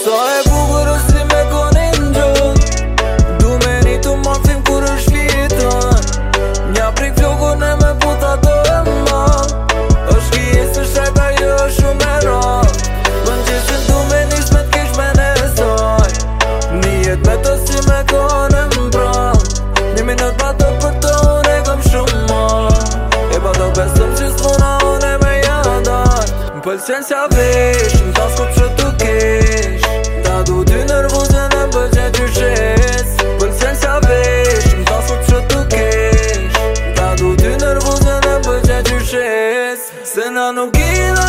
Sa e bugur është si me konin gjën Du me një të mafim kur është vjetën Nja prik flokon në me buta të e ma është ki e së shajta jo shumë e ra Më në gjithën du me një smet kish me saj Një jet me të si me konin bra Një minut pa të për të unë e kam shumë ma E pa po të besëm që s'mona unë e me jadar Më pëllë qenë qa vish, më tasko që të Da du ty nërbu që në përqe që shes Për të qenë që avesh Ndo sot që të kesh Da du ty nërbu që në përqe që shes Se na nuk kino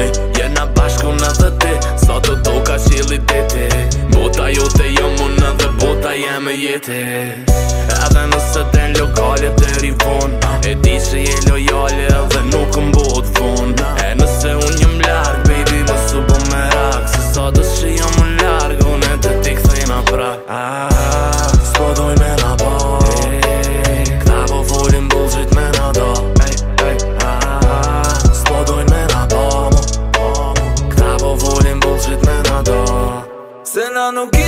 me Jena bashku në dhe te Sa të do ka qili dete Bota jo të jam dhe bota jeme jeti Edhe nëse den lokalit e rivon no que